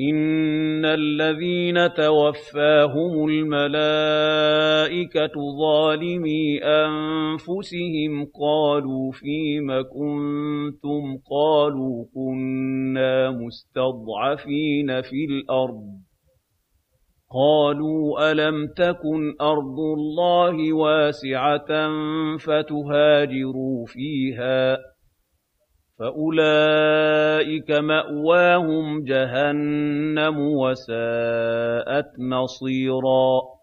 إِنَّ الَّذِينَ تَوَفَّاهُمُ الْمَلَائِكَةُ ظَالِمِي أَنفُسِهِمْ قَالُوا فِيمَ كُنتُمْ ۖ قَالُوا كُنَّا مُسْتَضْعَفِينَ فِي الْأَرْضِ ۚ قَالُوا أَلَمْ تَكُنْ أَرْضُ اللَّهِ وَاسِعَةً فَتُهَاجِرُوا فِيهَا ۚ فَأُولَٰئِكَ مَأْوَاهُمْ جَهَنَّمُ ۖ وَسَاءَتْ مَصِيرًا